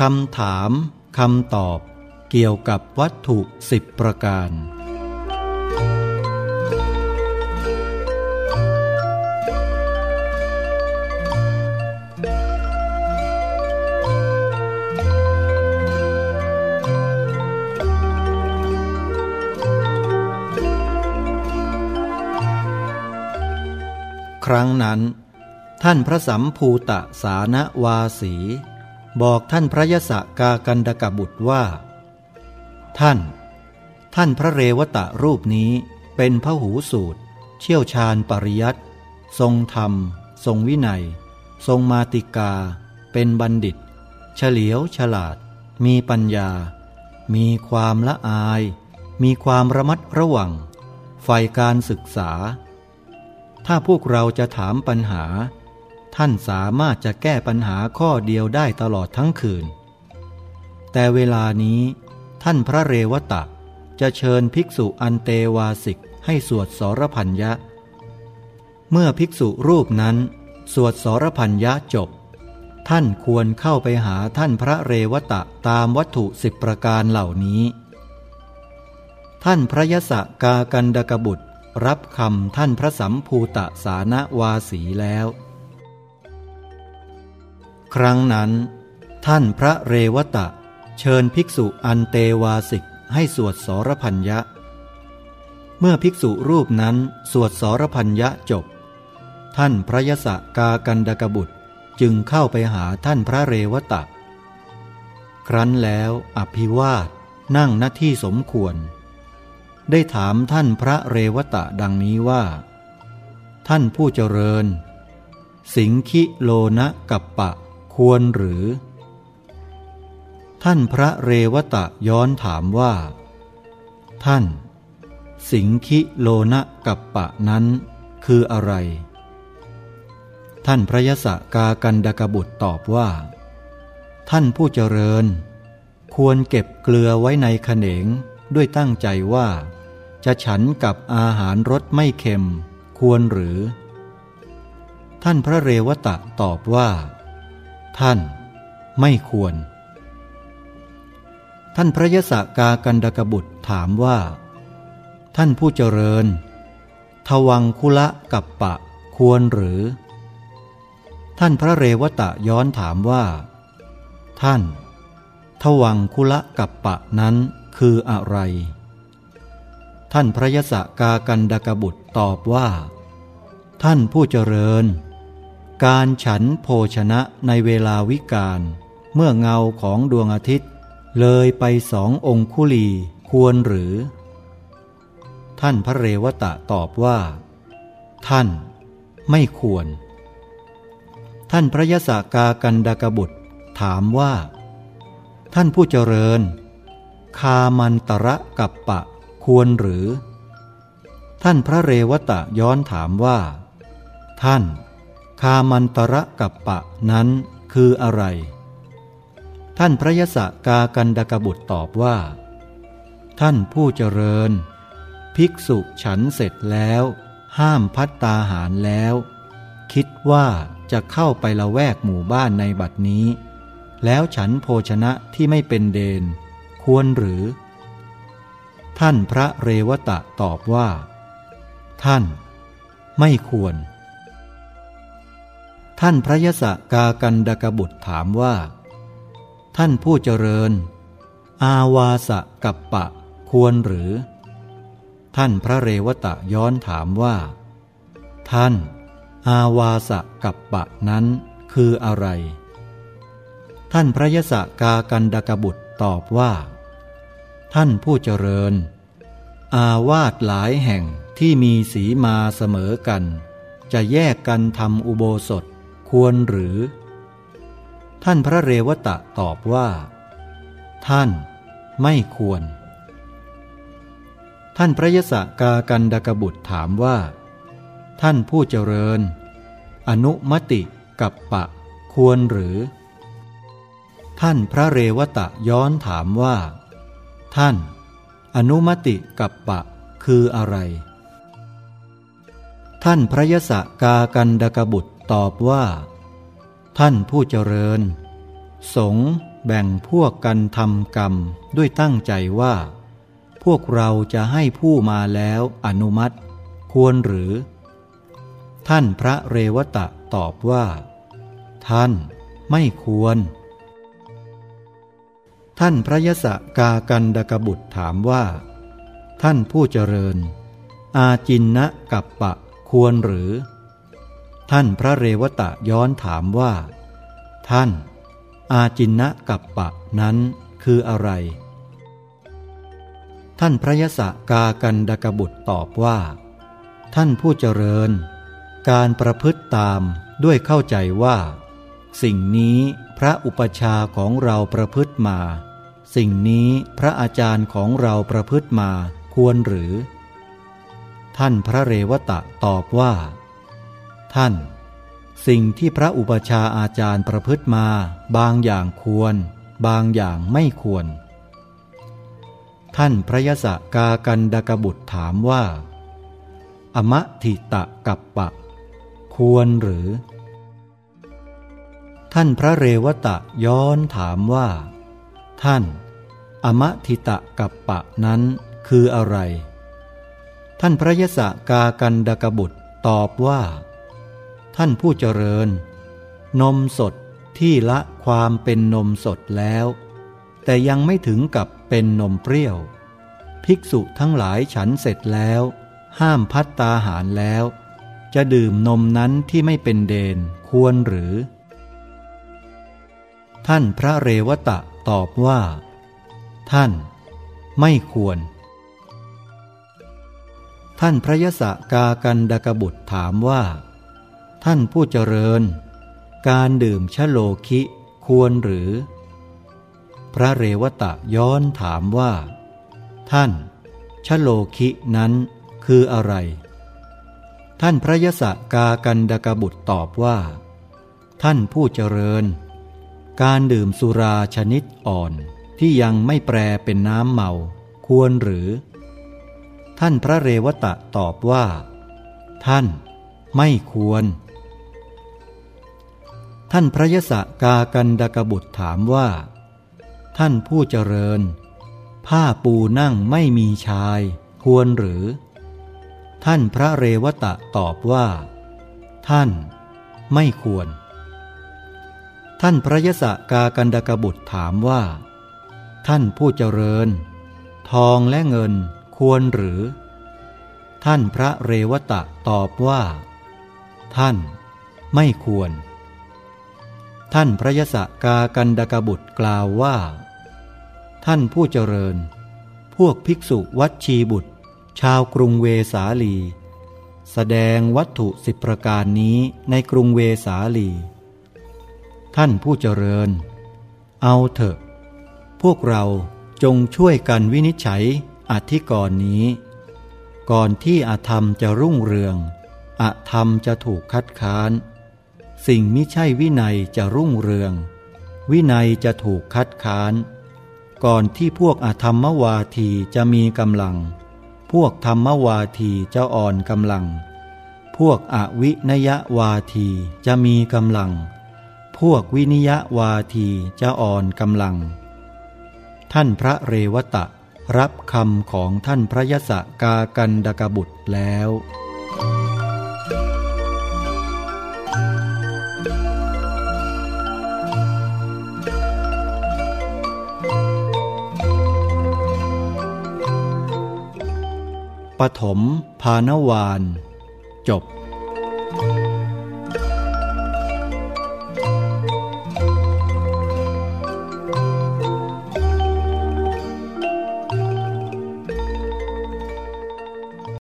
คำถามคำตอบ เกี่ยวกับวัตถุสิบประการ ครั้งนั้น ท่านพระสัมภูตะสานวาสี บอกท่านพระยศกากันดกบุตรว่า ท่าน ท่านพระเรวตะรูปนี้เป็นพระหูสูตร เชี่ยวชาญปริยัตทรงธรรม ทรงวินัย ทรงมาติกา เป็นบัณฑิต เฉลียวฉลาด มีปัญญา มีความละอาย มีความระมัดระวังใฝ่การศึกษา ถ้าพวกเราจะถามปัญหา ท่านสามารถจะแก้ปัญหาข้อเดียวได้ตลอดทั้งคืน แต่เวลานี้ ท่านพระเรวตะจะเชิญภิกษุอันเตวาสิกให้สวดสรพัญญะ เมื่อภิกษุรูปนั้น สวดสรพัญญะจบ ท่านควรเข้าไปหาท่านพระเรวตะตามวัตถุสิบประการเหล่านี้ ท่านพระยศกากันดกบุตรรับคำท่านพระสัมภูตะสานวาสีแล้ว ครั้งนั้น ท่านพระเรวตะ เชิญภิกษุอันเตวาสิกให้สวดสรพัญญะ เมื่อภิกษุรูปนั้นสวดสรพัญญะจบ ท่านพระยศกากันดกบุตรจึงเข้าไปหาท่านพระเรวตะ ครั้นแล้วอภิวาสนั่งหน้าที่สมควร ได้ถามท่านพระเรวตะดังนี้ว่า ท่านผู้เจริญ สิงคิโลนะกัปปะ ควรหรือ ท่านพระเรวตะย้อนถามว่า ท่าน สิงคิโลนะกับปะนั้นคืออะไร ท่านพระยศกากันดกบุตรตอบว่า ท่านผู้เจริญ ควรเก็บเกลือไว้ในขเนงด้วยตั้งใจว่า จะฉันกับอาหารรสไม่เค็ม ควรหรือ ท่านพระเรวตะตอบว่า ท่านไม่ควร ท่านพระยศกากันดกบุตรถามว่า ท่านผู้เจริญ ทวังคุละกับปะควรหรือ ท่านพระเรวตะย้อนถามว่า ท่าน ทวังคุละกับปะนั้นคืออะไร ท่านพระยศกากันดกบุตรตอบว่า ท่านผู้เจริญ การฉันโภชนะในเวลาวิกาลเมื่อเงาของดวงอาทิตย์ เลยไปสององคุลีควรหรือ ท่านพระเรวตะตอบว่า ท่านไม่ควร ท่านพระยศกากันดากบุตร ถามว่า ท่านผู้เจริญ คามันตระกับปะควรหรือ ท่านพระเรวตะย้อนถามว่า ท่าน คามันตระกับปะนั้นคืออะไร ท่านพระยศกากันดกบุตรตอบว่า ท่านผู้เจริญ ภิกษุฉันเสร็จแล้ว ห้ามพัตตาหารแล้ว คิดว่าจะเข้าไปละแวกหมู่บ้านในบัดนี้ แล้วฉันโภชนะที่ไม่เป็นเดน ควรหรือ ท่านพระเรวตะตอบว่า ท่าน ไม่ควร ท่านพระยศกากันดกบุตรถามว่า ท่านผู้เจริญ อาวาสกับปะควรหรือ ท่านพระเรวตะย้อนถามว่า ท่าน อาวาสกับปะนั้นคืออะไร ท่านพระยศกากันดกบุตรตอบว่า ท่านผู้เจริญ อาวาสหลายแห่งที่มีสีมาเสมอกัน จะแยกกันทำอุโบสถ ควรหรือ ท่านพระเรวตะตอบว่า ท่านไม่ควร ท่านพระยศกากันดกบุตรถามว่า ท่านผู้เจริญ อนุมติกับปะควรหรือ ท่านพระเรวตะย้อนถามว่า ท่าน อนุมติกับปะคืออะไร ท่านพระยศกากันดกบุตร ตอบว่า ท่านผู้เจริญ สงแบ่งพวกกันทำกรรมด้วยตั้งใจว่า พวกเราจะให้ผู้มาแล้วอนุมัติ ควรหรือ ท่านพระเรวตะตอบว่า ท่านไม่ควร ท่านพระยศกากันดกบุตรถามว่า ท่านผู้เจริญ อาจินนะกับปะควรหรือ ท่านพระเรวตะย้อนถามว่า ท่าน อาจินนะกับปะนั้นคืออะไร ท่านพระยศกากันดกบุตรตอบว่า ท่านผู้เจริญ การประพฤติตามด้วยเข้าใจว่า สิ่งนี้พระอุปชาของเราประพฤติมา สิ่งนี้พระอาจารย์ของเราประพฤติมาควรหรือ ท่านพระเรวตะตอบว่า ท่าน สิ่งที่พระอุปชาอาจารย์ประพฤติมา บางอย่างควร บางอย่างไม่ควร ท่านพระยศกากันดกบุตรถามว่า อมะทิตะกับปะ ควรหรือ ท่านพระเรวตะย้อนถามว่า ท่าน อมะทิตะกับปะนั้นคืออะไรท่านพระยศกากันดกบุตรตอบว่า ท่านผู้เจริญ นมสดที่ละความเป็นนมสดแล้ว แต่ยังไม่ถึงกับเป็นนมเปรี้ยว ภิกษุทั้งหลายฉันเสร็จแล้ว ห้ามพัตตาหารแล้ว จะดื่มนมนั้นที่ไม่เป็นเดนควรหรือ ท่านพระเรวตะตอบว่า ท่าน ไม่ควร ท่านพระยศกากันดกบุตรถามว่า ท่านผู้เจริญ การดื่มชโลคิควรหรือ พระเรวตะย้อนถามว่า ท่านชโลคินั้นคืออะไร ท่านพระยศกากันดกบุตรตอบว่า ท่านผู้เจริญ การดื่มสุราชนิดอ่อนที่ยังไม่แปรเป็นน้ำเมา ควรหรือ ท่านพระเรวตะตอบว่า ท่านไม่ควร ท่านพระยศกากันดกบุตรถามว่า ท่านผู้เจริญ ผ้าปูนั่งไม่มีชาย ควรหรือ ท่านพระเรวตะตอบว่า ท่านไม่ควร ท่านพระยศกากันดกบุตรถามว่า ท่านผู้เจริญ ทองและเงินควรหรือ ท่านพระเรวตะตอบว่า ท่านไม่ควร ท่านพระยศกากันดกบุตรกล่าวว่า ท่านผู้เจริญ พวกภิกษุวัดชีบุตร ชาวกรุงเวสาลี แสดงวัตถุสิบประการนี้ในกรุงเวสาลี ท่านผู้เจริญ เอาเถอะ พวกเราจงช่วยกันวินิจฉัยอธิกรณ์นี้ ก่อนที่อาธรรมจะรุ่งเรือง อธรรมจะถูกคัดค้าน สิ่งมิใช่วินัยจะรุ่งเรือง วินัยจะถูกคัดค้าน ก่อนที่พวกอธรรมวาทีจะมีกำลัง พวกธรรมวาทีจะอ่อนกำลัง พวกอวินยวาทีจะมีกำลัง พวกวินิยวาทีจะอ่อนกำลัง ท่านพระเรวตะรับคำของท่านพระยศกากันดกบุตรแล้ว ปฐมภานวาน จบ